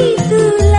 You.